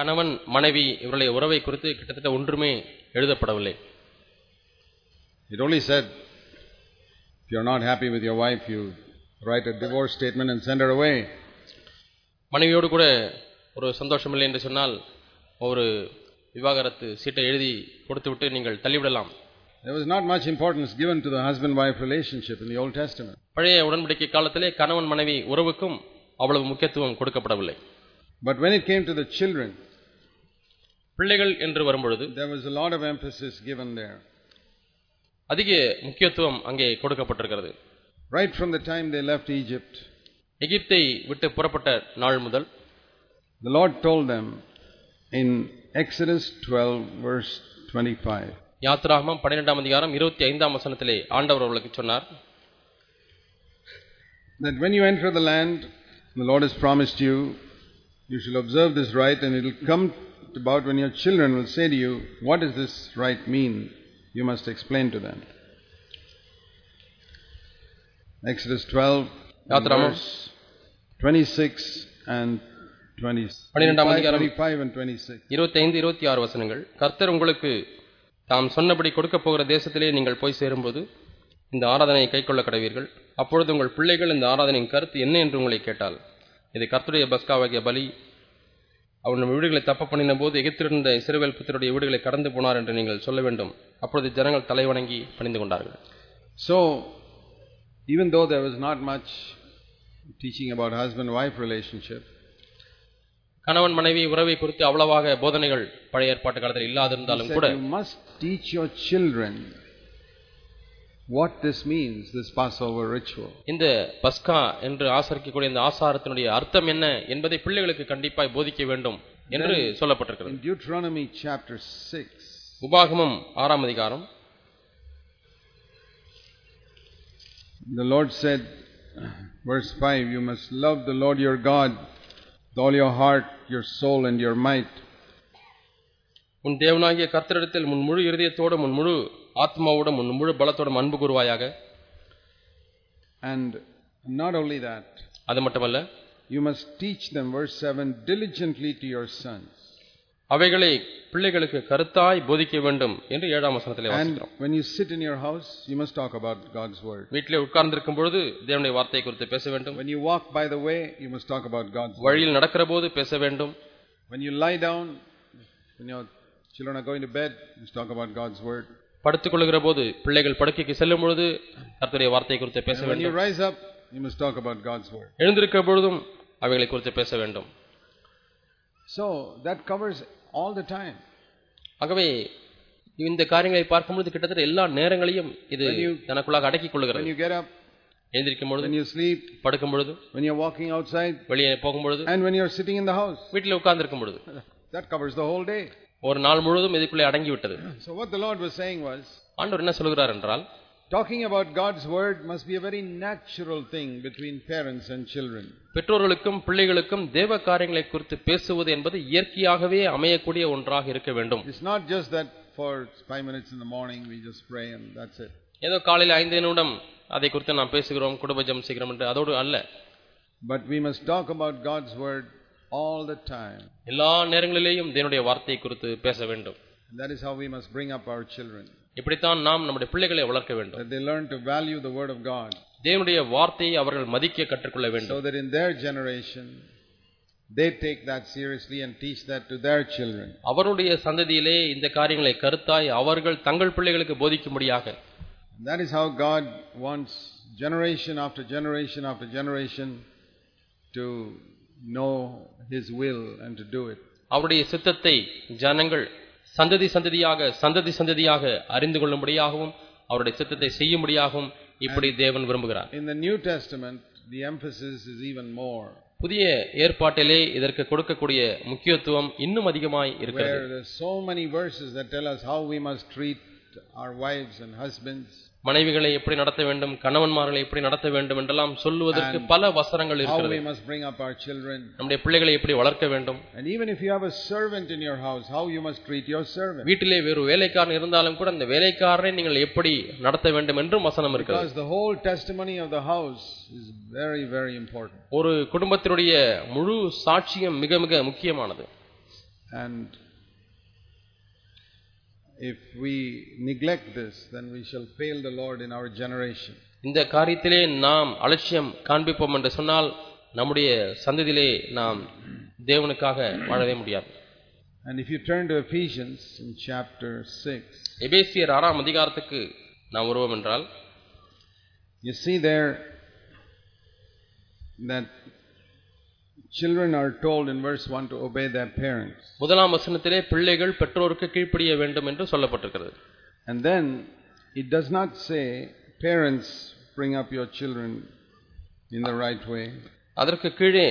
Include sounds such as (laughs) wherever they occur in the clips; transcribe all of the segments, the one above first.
கணவன் மனைவி இவருடைய உறவை குறித்து கிட்டத்தட்ட ஒன்றுமே எழுதப்படவில்லை It only said, if you're not happy with your wife, you write a divorce statement and send her away. மனைவியோடு கூட ஒரு சந்தோஷம் இல்லை என்று சொன்னால் ஒரு விவாகரத்து சீட்டை எழுதி கொடுத்துவிட்டு நீங்கள் தள்ளிவிடலாம் There was not much importance given to the husband-wife relationship in the Old Testament. பழைய உடன்படிக்கை காலத்திலே கணவன் மனைவி உறவுக்கும் அவ்வளவு முக்கியத்துவம் கொடுக்கப்படவில்லை But when it came to the children, பிள்ளைகள் என்று வரும்பொழுது there was a lot of emphasis given there. அதிக முக்கியத்துவம் அங்கே கொடுக்கப்பட்டிருக்கிறது. Right from the time they left egypt எகிப்தை விட்டு புறப்பட்ட நாள் முதல் the lord told them in exodus 12 verse 25 யாத்ராகமம் அதிகாரம் வசனத்திலே ஆண்டவர் அவர்களுக்கு சொன்னார் that when you enter the land the lord has promised you you shall observe this rite and it will come about when your children will say to you, What does this rite mean? You must explain to them. Exodus 12, verse 26 and 25 இருபத்தி ஆறு வசனங்கள் கர்த்தர் உங்களுக்கு தாம் சொன்னபடி கொடுக்கப் போகிற தேசத்திலே நீங்கள் போய் சேரும்போது இந்த ஆராதனையை கைக்கொள்ள கடவீர்கள் அப்பொழுது உங்கள் பிள்ளைகள் இந்த ஆராதனையின் கருத்து என்ன என்று உங்களை கேட்டால் இது கர்த்தருடைய பஸ்காவாகிய பலி அவர் நம் வீடுகளை தப்ப பண்ணின போது எகித்திருந்த இசைவேல் புத்தருடைய வீடுகளை கடந்து போனார் என்று நீங்கள் சொல்ல வேண்டும். அப்பொழுது ஜனங்கள் தலைவணங்கி பணிந்து கொண்டார்கள். So even though there was not much teaching about husband wife relationship கணவன் மனைவி உறவை குறித்து அவ்வளவாக போதனைகள் பழைய ஏற்பாட்டு காலத்தில் இல்லாதிருந்தாலும் கூட must teach your children what this means, this Passover ritual. இந்த பஸ்கா என்று ஆசரிக்கக்கூடிய இந்த ஆசாரத்தினுடைய அர்த்தம் என்ன என்பதை பிள்ளைகளுக்கு கண்டிப்பாய் போதிக்க வேண்டும் என்று சொல்லப்பட்டிருக்கிறது In Deuteronomy chapter 6, உபாகமம் ஆறாம் அதிகாரம் the Lord said, verse 5, You must love the Lord your God with all your heart, your soul, and your might. உன் தேவனாகிய கர்த்தரிடத்தில் முன் முழு இருதயத்தோடும் முன் முழு ஆத்மாவோடும் முன் முழு பலத்தோடும் அன்பு கூறுவாயாக And not only that, அது மட்டுமல்ல you must teach them, verse 7, diligently to your sons. அவைகளை பிள்ளைகளுக்கு கருத்தாய் போதிக்க வேண்டும் என்று ஏழாம் வசனத்திலே And வாசிக்கிறோம் when you sit in your house, you must talk about God's word. வீட்டிலே உட்கார்ந்திருக்கும் பொழுது தேவனுடைய வார்த்தையை குறித்து பேச வேண்டும் When you walk by the way, you must talk about God's word. வழியில் நடக்கிற போது பேச வேண்டும் When you lie down, when your children are going to bed, you must talk about God's word. படுத்துக் கொள்ளுகிற போது பிள்ளைகள் படுக்கைக்கு செல்லும் பொழுது கர்த்தருடைய வார்த்தையை குறித்து பேச when you வேண்டும் rise up, you must talk about God's word. எழுந்திருக்கிற பொழுதும் அவைகளை குறித்து பேச வேண்டும் So that covers all the time. ஆகவே இந்த காரியங்களை பார்க்கும்போது கிட்டத்தட்ட எல்லா நேரங்களையும் இது When you- தனக்குள்ளாக அடக்கிக் When கொள்ளுகிறது you get up, எழுந்திருக்கும் பொழுது when you sleep, படுக்கும் பொழுது when you're walking outside, வெளியே போகும் பொழுது and when you're sitting in the house. வீட்டில் உட்கார்ந்திருக்கும் பொழுது (laughs) That covers the whole day. ஒரு நாள் முழுவதும் இதுக்குள்ளே அடங்கி விட்டது (clears throat) So what the Lord was saying was, ஆண்டவர் என்ன சொல்கிறார் என்றால் talking about God's word must be a very natural thing between parents and children. பெற்றோர்களுக்கும் பிள்ளைகளுக்கும் தேவ காரியங்களை குறித்து பேசுவது என்பது இயற்கையாகவே அமையக்கூடிய ஒன்றாக இருக்க வேண்டும் It's not just that for five minutes in the morning we just pray and that's it. ஏதோ காலையில் ஐந்து நிமிடம் அதை குறித்து நாம் பேசுகிறோம் குடும்பஜம் செய்கிறோம் என்று அதோடு அல்ல But we must talk about God's word all the time. எல்லா நேரங்களிலேயும் தேவனுடைய வார்த்தையை குறித்து பேச வேண்டும் that is how we must bring up our children. இப்படித்தான் நாம் நம்முடைய பிள்ளைகளை வளர்க்க வேண்டும் That they learn to value the word of God. தேவனுடைய வார்த்தையை அவர்கள் மதிக்க கற்றுக்கொள்ள So வேண்டும் that in their generation, they take that seriously and teach that to their children. அவருடைய சந்ததியிலே இந்த காரியங்களை கருத்தாய் அவர்கள் தங்கள் பிள்ளைகளுக்கு போதிக்கும்படியாக that is how God wants generation after generation after generation to know His will and to do it. அவருடைய சித்தத்தை ஜனங்கள் சந்ததி சந்ததியாக சந்ததி சந்ததியாக அறிந்து கொள்ளும்படியாகவும் அவருடைய சித்தத்தை செய்யும்படியாகவும் இப்படி தேவன் விரும்புகிறார். In the New Testament, the emphasis is even more, புதிய ஏற்பாட்டிலே இதற்கு கொடுக்கக்கூடிய முக்கியத்துவம் இன்னும் அதிகமாய் இருக்கிறது. so many verses that tell us how we must treat our wives and husbands, மனைவிகளை எப்படி நடத்த வேண்டும் கணவன்மார்களை எப்படி நடத்த வேண்டும் என்றெல்லாம் சொல்லுவதற்கு பல வசனங்கள் இருக்கிறது. we must bring up our children, நம்முடைய பிள்ளைகளை எப்படி வளர்க்க வேண்டும். And even if you have a servant in your house, how you must treat your servant. வீட்டிலே வேறு வேலைக்காரன் இருந்தாலும் கூட அந்த வேலைக்காரனை நீங்கள் எப்படி நடத்த வேண்டும் என்றும் வசனம் இருக்கிறது. Because the whole testimony of the house is very, very important. ஒரு குடும்பத்தினுடைய முழு சாட்சியம் மிக மிக முக்கியமானது. And if we neglect this, then we shall fail the Lord in our generation. இந்த காரியத்திலே நாம் அலட்சியம் காண்பிப்போம் என்று சொன்னால் நம்முடைய சந்ததியிலே நாம் தேவனுக்காக வாழவே முடியாது And if you turn to Ephesians in chapter 6, எபேசியர் ஆறாம் அதிகாரத்துக்கு நாம் வருவோம் என்றால் you see there that children are told in verse 1 to obey their parents. முதலாம் வசனத்திலே பிள்ளைகள் பெற்றோருக்கு கீழ்ப்படிய வேண்டும் என்று சொல்லப்பட்டிருக்கிறது And then it does not say, parents, bring up your children in the right way. அதற்கு கீழே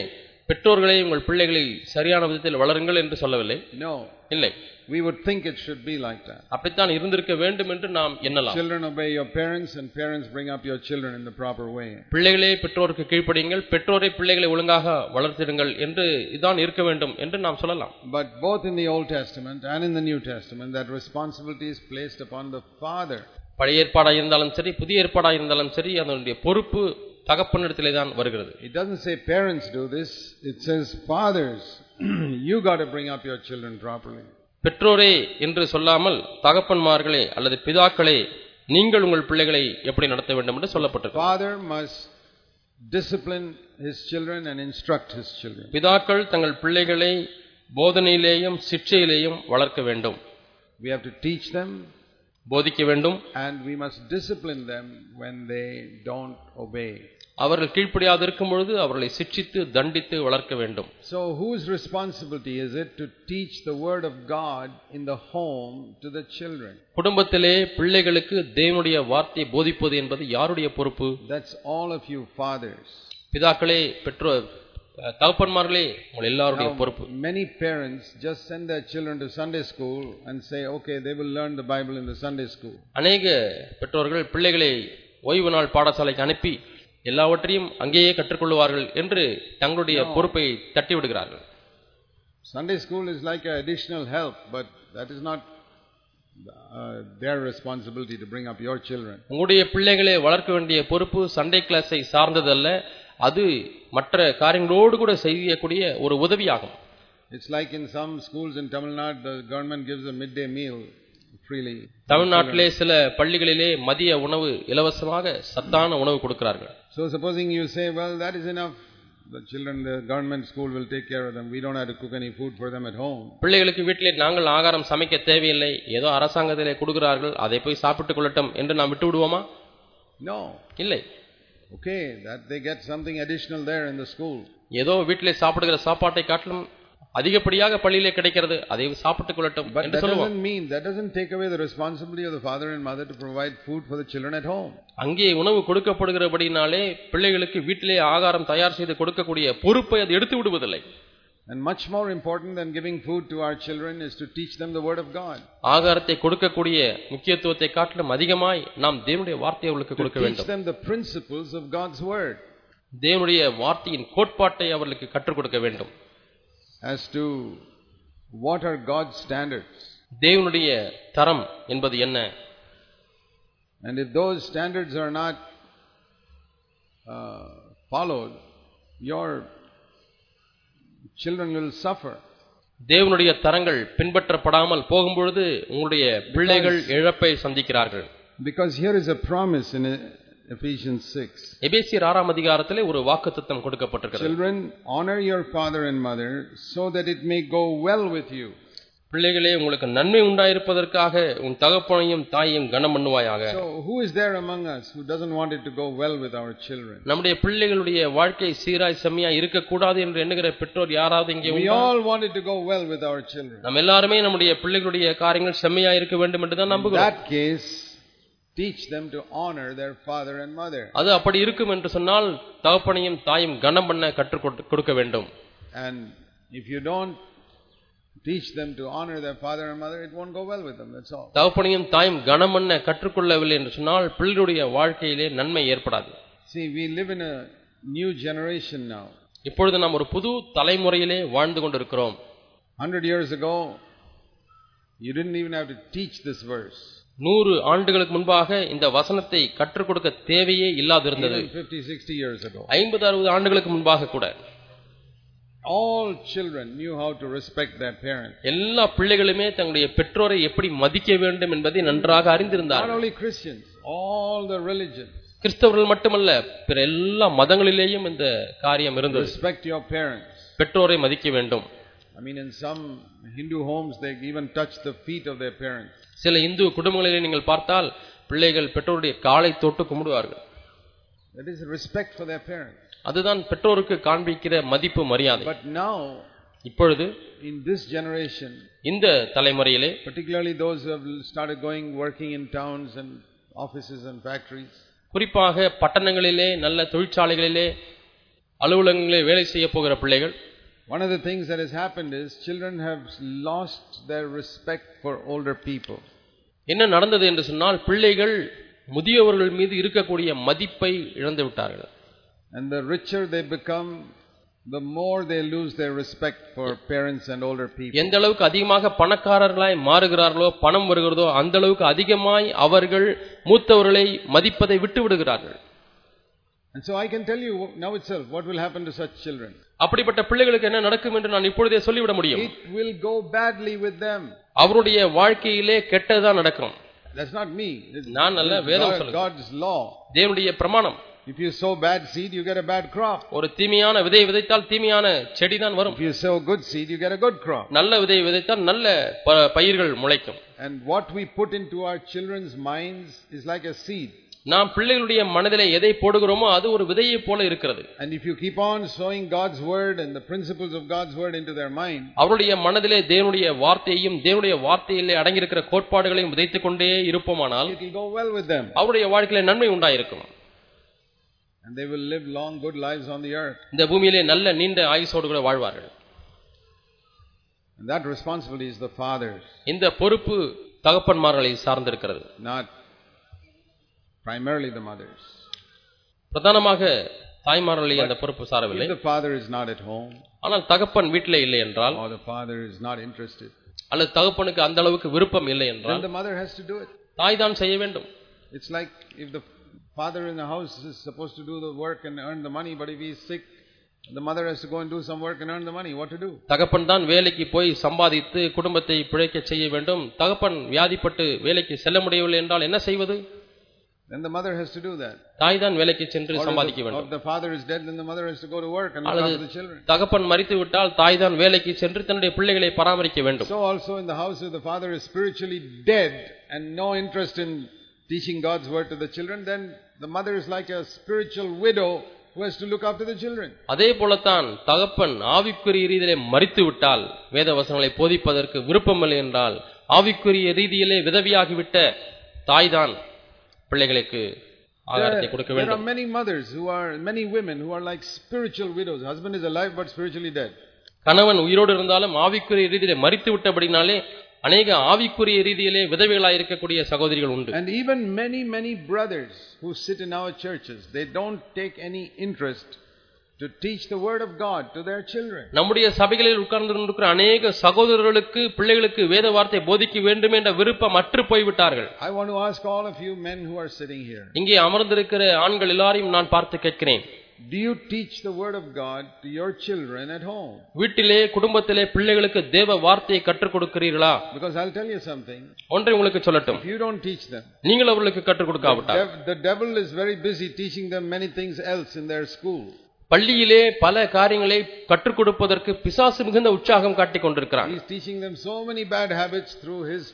பெற்றோர்களை உங்கள் பிள்ளைகளை சரியான விதத்தில் வளருங்கள் என்று சொல்லவில்லை No, இல்லை we would think it should be like that. அப்படித்தான் இருந்திருக்க வேண்டும் என்று நாம் எண்ணலாம் Children obey your parents, and parents bring up your children in the proper way. பிள்ளைகளே பெற்றோருக்கு கீழ்ப்படியுங்கள் பெற்றோரை பிள்ளைகளை ஒழுங்காக வளர்த்திடுங்கள் என்று இதான் இருக்க வேண்டும் என்று நாம் சொல்லலாம் But both in the Old Testament and in the New Testament, that responsibility is placed upon the father. பழைய ஏற்பாடாக இருந்தாலும் சரி புதிய ஏற்பாடாக இருந்தாலும் சரி அதனுடைய பொறுப்பு தகப்பனிடத்திலே தான் வருகிறது It doesn't say parents do this, it says fathers, you got to bring up your children properly. பெற்றோரே என்று சொல்லாமல் தகப்பன்மார்களே அல்லது பிதாக்களே நீங்கள் உங்கள் பிள்ளைகளை எப்படி நடத்த வேண்டும் என்று சொல்லப்பட்டிருக்கு Father must discipline his children and instruct his children. பிதாக்கள் தங்கள் பிள்ளைகளை போதனையிலேயும் சிக்ஷையிலேயும் வளர்க்க வேண்டும் We have to teach them போதிக்க வேண்டும் and we must discipline them when they don't obey. அவர்கள் கீழ்ப்படியாது இருக்கும் பொழுது அவர்களை சிட்சித்து தண்டித்து வளர்க்க வேண்டும் So, whose responsibility is it to teach the Word of God in the home to the children? குடும்பத்திலே பிள்ளைகளுக்கு தேவனுடைய வார்த்தையை போதிப்பது என்பது யாருடைய பொறுப்பு That's all of you fathers. பிதாக்களே பெற்றோர் தகப்பன்மார்களே உங்கள் எல்லாருடைய பொறுப்பு Many parents just send their children to Sunday school and say, okay, they will learn the Bible in the Sunday school. அநேக பெற்றோர்கள் பிள்ளைகளை ஓய்வு நாள் பாடசாலைக்கு அனுப்பி எல்லாவற்றையும் அங்கேயே கற்றுக்கொள்வார்கள் என்று தங்களுடைய பொறுப்பை தட்டி விடுகிறார்கள் Sunday school is like an additional help, but that is not uh, their responsibility to bring up your children. உங்களுடைய பிள்ளைகளை வளர்க்க வேண்டிய பொறுப்பு சண்டே கிளாஸை சார்ந்ததல்ல அது மற்ற காரியங்களோடு கூட செய்யக்கூடிய ஒரு உதவியாகும் It's like in some schools in Tamil Nadu, the government gives a midday meal freely. தமிழ்நாட்டிலே சில பள்ளிகளிலே மதிய உணவு இலவசமாக சத்தான உணவு கொடுக்கிறார்கள் So supposing you say, well, that is enough. The children, the government school will take care of them. We don't have to cook any food for them at home. பிள்ளைகளுக்கு வீட்டிலே நாங்கள் ஆகாரம் சமைக்க தேவையில்லை ஏதோ அரசாங்கத்திலே கொடுக்கிறார்கள் அதை போய் சாப்பிட்டுக் கொள்ளட்டும் என்று நாம் விட்டு விடுவோமா No. இல்லை Okay, that they get something additional there in the school. ஏதோ வீட்டிலே சாப்பிடுகிற சாப்பாட்டை காட்டிலும் அதிகப்படியாக பள்ளியிலே கிடைக்கிறது அதை சாப்பிட்டுக் கொள்ளட்டும் But என்று that சொல்லுவோம் doesn't mean, that doesn't take away the responsibility of the father and mother to provide food for the children at home. அங்கே உணவு கொடுக்கப்படுகிறபடினாலே பிள்ளைகளுக்கு வீட்டிலே ஆகாரம் தயார் செய்து கொடுக்கக்கூடிய பொறுப்பை அது எடுத்து விடுவதில்லை And much more important than giving food to our children is to teach them the Word of God. ஆகாரத்தை கொடுக்கக்கூடிய முக்கியத்துவத்தை காட்டிலும் அதிகமாய் நாம் தேவனுடைய வார்த்தையை அவர்களுக்கு To கொடுக்க teach வேண்டும் them the principles of God's Word தேவனுடைய வார்த்தையின் கோட்பாட்டை அவர்களுக்கு கற்றுக் கொடுக்க வேண்டும் as to what are God's standards. தேவனுடைய தரம் என்பது என்ன And if those standards are not uh, followed, your children will suffer. தேவனுடைய தரங்கள் பின்பற்றப்படாமல் போகும்பொழுது உங்களுடைய பிள்ளைகள் இழப்பை சந்திக்கிறார்கள் Because here is a promise in Ephesians 6. எபேசியர் ஆறாம் அதிகாரத்திலே ஒரு வாக்குத்தத்தம் கொடுக்கப்பட்டிருக்கிறது Children, honor your father and mother so that it may go well with you. பிள்ளைகளே உங்களுக்கு நன்மை உண்டாயிருப்பதற்காக உன் தகப்பனையும் தாயையும் கனம் பண்ணுவாயாக So, who is there among us who doesn't want it to go well with our children? நம்முடைய பிள்ளைகளுடைய வாழ்க்கை சீராய் செம்மையா இருக்கக்கூடாது என்று எண்ணுகிற பெற்றோர் யாராவது இங்கே We all want it to go well with our children. நம்ம எல்லாருமே நம்முடைய பிள்ளைகளுடைய காரியங்கள் செம்மையா இருக்க வேண்டும் என்று தான் நம்புகிறோம் that case, teach them to honor their father and mother. அது அப்படி இருக்கும் என்று சொன்னால் தகப்பனையும் தாயும் கனம் பண்ண கற்றுக் கொடு- கொடுக்க வேண்டும் And if you don't teach them to honor their father and mother, it won't go well with them. That's all. தகப்பனையும் தாயும் கனம் பண்ண கற்றுக்கொள்ளவில்லை என்று சொன்னால் பிள்ளைகளுடைய வாழ்க்கையிலே நன்மை ஏற்படாது See, we live in a new generation now. இப்பொழுது நாம் ஒரு புது தலைமுறையிலே வாழ்ந்து கொண்டிருக்கிறோம் Hundred years ago, you didn't even have to teach this verse. நூறு ஆண்டுகளுக்கு முன்பாக இந்த வசனத்தை கற்றுக் கொடுக்க தேவையே இல்லாதிருந்தது Even 50, 60 years ago. ஐம்பது அறுபது ஆண்டுகளுக்கு முன்பாக கூட all children knew how to respect their parents. எல்லா பிள்ளைகளுமே தங்களுடைய பெற்றோரை எப்படி மதிக்க வேண்டும் என்பதை நன்றாக Not அறிந்திருந்தார்கள் only Christians, all the religions. கிறிஸ்தவர்கள் மட்டுமல்ல பிற எல்லா மதங்களிலேயும் இந்த காரியம் இருந்தது Respect your parents. பெற்றோரை மதிக்க வேண்டும் I mean, in some Hindu homes, they even touch the feet of their parents. சில இந்து குடும்பங்களிலே நீங்கள் பார்த்தால் பிள்ளைகள் பெற்றோருடைய காலை தொட்டு கும்பிடுவார்கள் That is respect for their parents. அதுதான் பெற்றோருக்கு காண்பிக்கிற மதிப்பு மரியாதை But now, இப்பொழுது in this generation, இந்த தலைமுறையிலே who have started going working in towns and offices and factories, குறிப்பாக பட்டணங்களிலே நல்ல தொழிற்சாலைகளிலே அலுவலகங்களிலே வேலை செய்ய போகிற பிள்ளைகள் one of the things that has happened is children have lost their respect for older people. என்ன நடந்தது என்று சொன்னால் பிள்ளைகள் முதியவர்கள் மீது இருக்கக்கூடிய மதிப்பை இழந்து விட்டார்கள் And the richer they become, the more they lose their respect for parents and older people. எந்த அளவுக்கு அதிகமாக பணக்காரர்களாய் மாறுகிறார்களோ பணம் வருகிறதோ அந்த அளவுக்கு அதிகமாய் அவர்கள் மூத்தவர்களை மதிப்பதை விட்டு விடுகிறார்கள் And so I can tell you now itself what will happen to such children. அப்படிப்பட்ட பிள்ளைகளுக்கு என்ன நடக்கும் என்று நான் இப்பொழுதே சொல்லிவிட முடியும் It will go badly with them. அவருடைய வாழ்க்கையிலே கெட்டதுதான் நடக்கும் That's not me. It's நான் அல்ல, it's வேதம் God- சொல்லுது. God's law. தேவனுடைய பிரமாணம் If you sow bad seed, you get a bad crop. ஒரு தீமையான விதை விதைத்தால் தீமையான செடி தான் வரும் If you sow good seed, you get a good crop. நல்ல விதை விதைத்தால் நல்ல ப- பயிர்கள் முளைக்கும் And what we put into our children's minds is like a seed. நாம் பிள்ளைகளுடைய மனதிலே எதை போடுகிறோமோ அது ஒரு விதையை போல இருக்கிறது And if you keep on sowing God's word and the principles of God's word into their mind, அவருடைய மனதிலே தேவனுடைய வார்த்தையையும் தேவனுடைய வார்த்தையிலே அடங்கியிருக்கிற கோட்பாடுகளையும் விதைத்துக் கொண்டே இருப்போமானால் it will go well with them. அவருடைய வாழ்க்கையிலே நன்மை உண்டாயிருக்கும் And they will live long, good lives on the earth. இந்த பூமியிலே நல்ல நீண்ட ஆயுசோடு கூட வாழ்வார்கள் And that responsibility is the father's, இந்த பொறுப்பு தகப்பன்மார்களை சார்ந்திருக்கிறது not primarily the mother's. பிரதானமாக தாய்மார்களை அந்த பொறுப்பு சாரவில்லை the father is not at home, ஆனால் தகப்பன் வீட்டிலே இல்லை என்றால் or the father is not interested, அல்லது தகப்பனுக்கு அந்த அளவுக்கு விருப்பம் இல்லை என்றால் the mother has to do it. தாய் தான் செய்ய வேண்டும் It's like if the father in the house is supposed to do the work and earn the money, but if he is sick, the mother has to go and do some work and earn the money. What to do? தகப்பன் தான் வேலைக்கு போய் சம்பாதித்து குடும்பத்தை பிழைக்க செய்ய வேண்டும் தகப்பன் வியாதிப்பட்டு வேலைக்கு செல்ல முடியவில்லை என்றால் என்ன செய்வது Then the mother has to do that. தாய் தான் வேலைக்கு சென்று Or if சம்பாதிக்க the, or வேண்டும் if the father is dead, then the mother has to go to work and look அல்லது after the children. தகப்பன் மறித்து விட்டால் தாய் தான் வேலைக்கு சென்று தன்னுடைய பிள்ளைகளை பராமரிக்க வேண்டும் So also in the house, if the father is spiritually dead and no interest in teaching God's word to the children, then the mother is like a spiritual widow who has to look after the children. அதே போலத்தான் தகப்பன் ஆவிக்குரிய ரீதியிலே மறித்து விட்டால் வேத வசனங்களை போதிப்பதற்கு விருப்பமில்லை என்றால் ஆவிக்குரிய ரீதியிலே விதவியாகிவிட்ட தாய்தான் பிள்ளைகளுக்கு ஆகாரத்தை There, கொடுக்க there are வேண்டும் many mothers who are, many women who are like spiritual widows. Husband is alive but spiritually dead. கணவன் உயிரோடு இருந்தாலும் ஆவிக்குரிய ரீதியிலே மறித்து விட்டபடினாலே அநேக ஆவிக்குரிய ரீதியிலே விதவைகளாய் இருக்கக்கூடிய சகோதரிகள் உண்டு And even many, many brothers who sit in our churches, they don't take any interest to teach the word of God to their children. நம்முடைய சபைகளில் உட்கார்ந்து கொண்டிருக்கிற அநேக சகோதரர்களுக்கு பிள்ளைகளுக்கு வேத வார்த்தை போதிக்க வேண்டும் என்ற விருப்பம் அற்று போய்விட்டார்கள் I want to ask all of you men who are sitting here, இங்கே அமர்ந்திருக்கிற ஆண்கள் எல்லாரையும் நான் பார்த்து கேட்கிறேன் do you teach the word of God to your children at home? வீட்டிலே குடும்பத்திலே பிள்ளைகளுக்கு தேவ வார்த்தையை கற்றுக் கொடுக்கிறீர்களா Because I'll tell you something, ஒன்றை உங்களுக்கு சொல்லட்டும் if you don't teach them, நீங்கள் அவர்களுக்கு கற்றுக் கொடுக்காவிட்டால் dev- the devil is very busy teaching them many things else in their school. பள்ளியிலே பல காரியங்களை கற்றுக் கொடுப்பதற்கு பிசாசு மிகுந்த உற்சாகம் காட்டிக் கொண்டிருக்கிறான் He's teaching them so many bad habits through his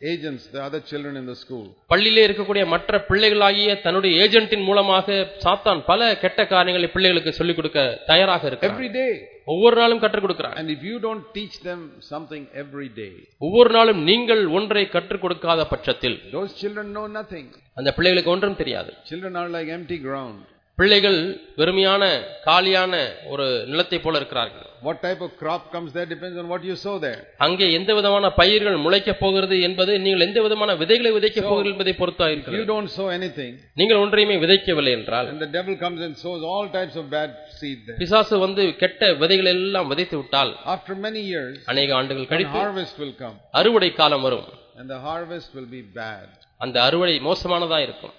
agents, the other children in the school. பள்ளியிலே இருக்கக்கூடிய மற்ற பிள்ளைகளாகிய தன்னுடைய ஏஜென்ட்டின் மூலமாக சாத்தான் பல கெட்ட காரியங்களை பிள்ளைகளுக்கு சொல்லிக் கொடுக்க தயாராக இருக்கிறான் Every day. ஒவ்வொரு நாளும் கற்றுக் கொடுக்கிறான் And if you don't teach them something every day, ஒவ்வொரு நாளும் நீங்கள் ஒன்றை கற்றுக் கொடுக்காத பட்சத்தில் those children know nothing. அந்த பிள்ளைகளுக்கு ஒன்றும் தெரியாது Children are like empty ground. பிள்ளைகள் வெறுமையான காலியான ஒரு நிலத்தை போல இருக்கிறார்கள் What type of crop comes there depends on what you sow there. அங்கே எந்த விதமான பயிர்கள் முளைக்கப் போகிறது என்பது நீங்கள் எந்த விதமான விதைகளை விதைக்கப் போகிறீர்கள் என்பதை பொறுத்தா If you இருக்கிறது don't sow anything, நீங்கள் ஒன்றையுமே விதைக்கவில்லை என்றால் and the devil comes and sows all types of bad seed there. பிசாசு வந்து கெட்ட விதைகள் எல்லாம் விதைத்து விட்டால் After many years, அநேக ஆண்டுகள் one கழித்து harvest will come, அறுவடை காலம் வரும் and the harvest will be bad. அந்த அறுவடை மோசமானதா இருக்கும்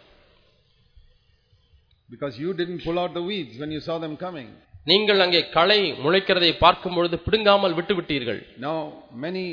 Because you didn't pull out the weeds when you saw them coming. நீங்கள் அங்கே களை முளைக்கிறதை பார்க்கும் பொழுது பிடுங்காமல் விட்டு விட்டீர்கள் Now, many,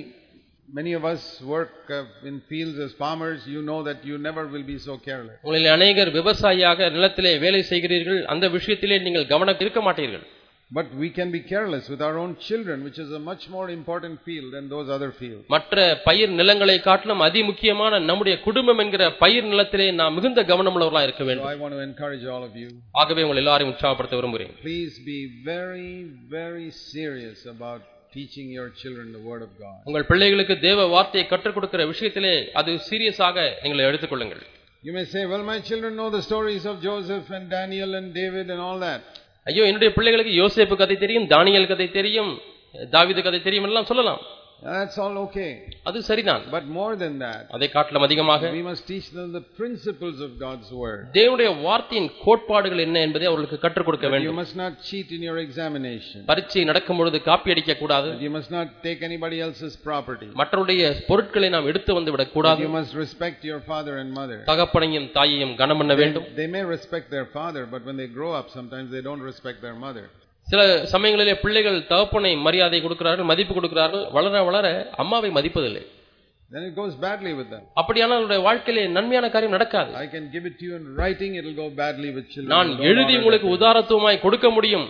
many of us work uh, in fields as farmers. You know that you never will be so careless. உங்களில் அநேகர் விவசாயியாக நிலத்திலே வேலை செய்கிறீர்கள் அந்த விஷயத்திலே நீங்கள் கவனம் இருக்க மாட்டீர்கள் But we can be careless with our own children, which is a much more important field than those other fields. மற்ற பயிர் நிலங்களை காட்டிலும் அதிமுக்கியமான நம்முடைய குடும்பம் என்கிற பயிர் நிலத்திலே நாம் மிகுந்த கவனமுள்ளவர்களா இருக்க So வேண்டும் I want to encourage all of you. ஆகவே உங்கள் எல்லாரையும் உற்சாகப்படுத்த விரும்புகிறேன் Please be very, very serious about teaching your children the Word of God. உங்கள் பிள்ளைகளுக்கு தேவ வார்த்தையை கற்றுக் கொடுக்கிற விஷயத்திலே அது சீரியஸாக நீங்கள் எடுத்துக்கொள்ளுங்கள் You may say, well, my children know the stories of Joseph and Daniel and David and all that. ஐயோ என்னுடைய பிள்ளைகளுக்கு யோசேப்பு கதை தெரியும் தானியல் கதை தெரியும் தாவீது கதை தெரியும் எல்லாம் சொல்லலாம். That's all okay. அது சரிதான் But more than that, அதை காட்டிலும் அதிகமாக we must teach them the principles of God's Word. தேவனுடைய வார்த்தையின் கோட்பாடுகள் என்ன என்பதை அவர்களுக்கு கற்றுக் கொடுக்க You வேண்டும் must not cheat in your examination. பரீட்சை நடக்கும் பொழுது காப்பி அடிக்க கூடாது You must not take anybody else's property. மற்றவருடைய பொருட்களை நாம் எடுத்து வந்து விடக் கூடாது You must respect your father and mother. தகப்பனையும் தாயையும் கனம் பண்ண வேண்டும் They may respect their father, but when they grow up, sometimes they don't respect their mother. சில சமயங்களிலே பிள்ளைகள் தகப்பனை மரியாதை கொடுக்கிறார்கள் மதிப்பு கொடுக்கிறார்கள் வளர வளர அம்மாவை மதிப்பதில்லை Then it goes badly with them. அப்படியானால் அவருடைய வாழ்க்கையிலே நன்மையான காரியம் நடக்காது I can give it to you in writing, it will go badly with children. நான் எழுதி உங்களுக்கு உதாரத்துவமாய் கொடுக்க முடியும்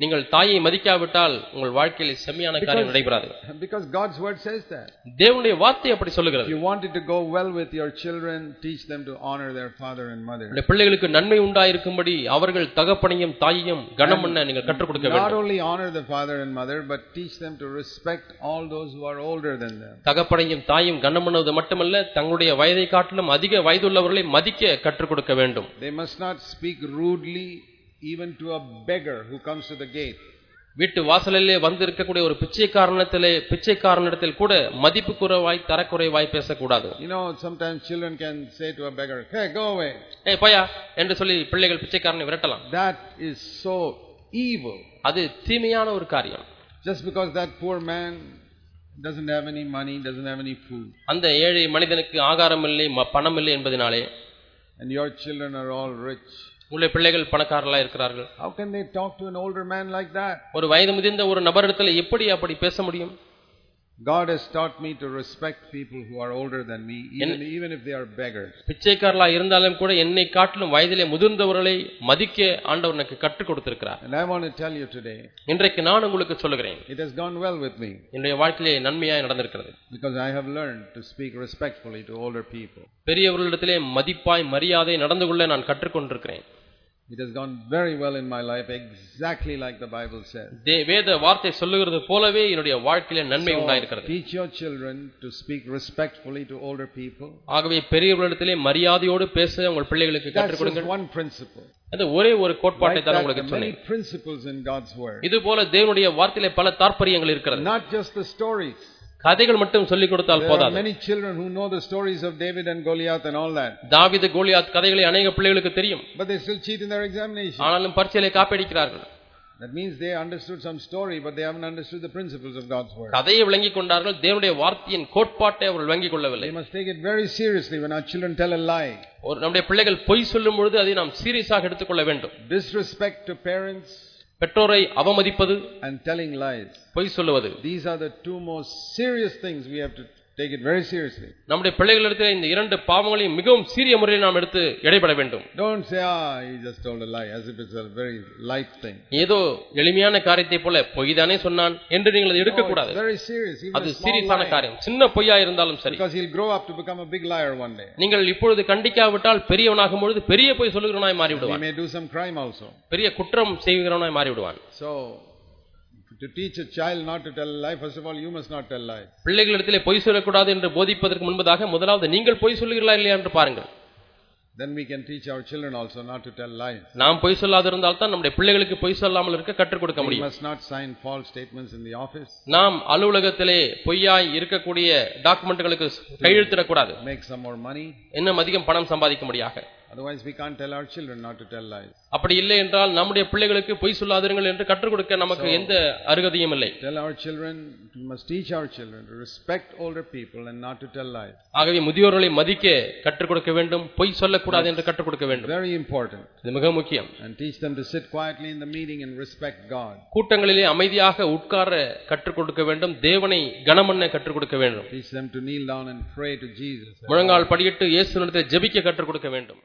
நீங்கள் தாயை மதிக்காவிட்டால் உங்கள் வாழ்க்கையிலே செம்மையான காரியம் நடைபெறாது parents. Because God's Word says that. தேவனுடைய வார்த்தை அப்படி If சொல்லுகிறது you want it to go well with your children, teach them to honor their father and mother. உங்களுடைய பிள்ளைகளுக்கு நன்மை உண்டாயிருக்கும்படி அவர்கள் தகப்பனையும் தாயையும் கனம் பண்ண நீங்கள் கற்றுக் கொடுக்க Not வேண்டும் only honor the father and mother, but teach them to respect all those who are older than them. தகப்பனையும் தாயும் கனம் பண்ணுவது மட்டுமல்ல தங்களுடைய வயதை காட்டிலும் அதிக வயதுள்ளவர்களை மதிக்க கற்றுக் கொடுக்க வேண்டும் They must not speak rudely even to a beggar who comes to the gate. வீட்டு வாசலிலே வந்து இருக்கக்கூடிய ஒரு பிச்சைக்காரனத்திலே பிச்சைக்காரனிடத்தில் கூட மதிப்பு குறைவாய் தரக்குறைவாய் பேசக்கூடாது You know, sometimes children can say to a beggar, Hey, go away. ஏய் பையா என்று சொல்லி பிள்ளைகள் பிச்சைக்காரனை விரட்டலாம் That is so evil. அது தீமையான ஒரு காரியம் Just because that poor man doesn't have any money, doesn't have any food, அந்த ஏழை மனிதனுக்கு ஆகாரம் இல்லை ம- பணம் இல்லை என்பதனாலே and your children are all rich. உங்களுடைய பிள்ளைகள் பணக்காரர்களா இருக்கிறார்கள் How can they talk to an older man like that? ஒரு வயது முதிர்ந்த ஒரு நபரிடத்தில் எப்படி அப்படி பேச முடியும் God has taught me to respect people who are older than me, even, even if they are beggars. பிச்சைக்காரலா இருந்தாலும் கூட என்னை காட்டிலும் வயதிலே முதிர்ந்தவர்களை மதிக்க ஆண்டவர் எனக்கு கற்றுக் கொடுத்திருக்கிறார் And I want to tell you today, இன்றைக்கு நான் உங்களுக்கு சொல்லுகிறேன் it has gone well with me என்னுடைய வாழ்க்கையிலே நன்மையாய் நடந்திருக்கிறது because I have learned to speak respectfully to older people. பெரியவர்களிடத்திலே மதிப்பாய் மரியாதை நடந்து கொள்ள நான் கற்றுக்கொண்டிருக்கிறேன் It has gone very well in my life, exactly like the Bible says. தே- வேத வார்த்தை சொல்லுகிறது போலவே என்னுடைய வாழ்க்கையிலே நன்மை உண்டாயிருக்கிறது Teach your children to speak respectfully to older people. ஆகவே பெரியவர்களிடத்திலே மரியாதையோடு பேச உங்கள் பிள்ளைகளுக்கு That's கற்றுக் just கொடுங்கள் one principle. அது ஒரே ஒரு கோட்பாட்டை Like தான் that, உங்களுக்கு there are many சொன்னேன் principles in God's Word. இது போல தேவனுடைய வார்த்தையிலே பல தாற்பயங்கள் இருக்கிறது Not just the stories. கதைகள் மட்டும் சொல்லிக் கொடுத்தால் There are போதாது many children who know the stories of David and Goliath and all that, தாவீது கோலியாத் கதைகளை அநேக பிள்ளைகளுக்கு தெரியும் but they still cheat in their examination. ஆனாலும் பரீட்சையிலே காப்பீடிக்கிறார்கள் That means they understood some story, but they haven't understood the principles of God's Word. கதையை விளங்கிக் கொண்டார்கள் தேவனுடைய வார்த்தையின் கோட்பாட்டை அவர்கள் விளங்கிக் கொள்ளவில்லை They must take it very seriously when our children tell a lie. ஒரு நம்முடைய பிள்ளைகள் பொய் சொல்லும் பொழுது அதை நாம் சீரியஸாக எடுத்துக்கொள்ள வேண்டும் Disrespect to parents பெற்றோரை அவமதிப்பது and telling lies. பொய் சொல்லுவது These are the two most serious things we have to take it very seriously. நம்முடைய பிள்ளைகளிடத்தில் இந்த இரண்டு பாவங்களையும் மிகவும் சீரிய முறையில் நாம் எடுத்து இடைபட வேண்டும் Don't say, ah, he just told a lie, as if it's a very light thing. ஏதோ எளிமையான காரியத்தை போல பொய் தானே சொன்னான் என்று நீங்கள் அதை No, எடுக்கக்கூடாது it's very serious. அது சீரியஸான. காரியம் சின்ன பொய்யா இருந்தாலும் சரி Because he'll grow up to become a big liar one day. நீங்கள் இப்பொழுது கண்டிக்காவிட்டால் பெரியவனாகும் பொழுது பெரிய பொய் சொல்லுகிறவனாய் He மாறிவிடுவான் may do some crime also. பெரிய குற்றம் செய்கிறவனாய் மாறிவிடுவான் So, to teach a child not to tell lie, first of all, you must not tell lies. பிள்ளைகளிடத்திலே பொய் சொல்லக்கூடாது என்று போதிப்பதற்கு முன்பதாக முதலாவது நீங்கள் பொய் சொல்லுகிறீர்களா இல்லையா என்று பாருங்கள் Then we can teach our children also not to tell lies. நாம் பொய் சொல்லாதிருந்தால் தான் நம்முடைய பிள்ளைகளுக்கு பொய் சொல்லாமல் இருக்க கற்றுக் கொடுக்க We முடியும் must not sign false statements in the office, நாம் அலுவலகத்திலே பொய்யாய் இருக்கக்கூடிய டாக்குமெண்ட்டுகளுக்கு கையெழுத்திடக்கூடாது make some more money. இன்னும் அதிகம் பணம் சம்பாதிக்க முடியாக Otherwise, we can't tell our children not to tell lies. அப்படி இல்லை என்றால் நம்முடைய பிள்ளைகளுக்கு பொய் சொல்லாதிருங்கள் என்று கற்றுக் கொடுக்க நமக்கு எந்த அருகதையும் இல்லை Tell our children, we must teach our children to respect older people and not to tell lies. ஆகவே முதியோர்களை மதிக்க கற்றுக் கொடுக்க வேண்டும் பொய் சொல்லக்கூடாது என்று கற்றுக் கொடுக்க வேண்டும் Very important. இது மிக முக்கியம் And teach them to sit quietly in the meeting and respect God. கூட்டங்களிலே அமைதியாக உட்கார கற்றுக் கொடுக்க வேண்டும் தேவனை கனமண்ண கற்றுக் கொடுக்க வேண்டும் Teach them to kneel down and pray to Jesus. முழங்கால் படியிட்டு இயேசுனிடத்தில் ஜெபிக்க கற்றுக் கொடுக்க வேண்டும்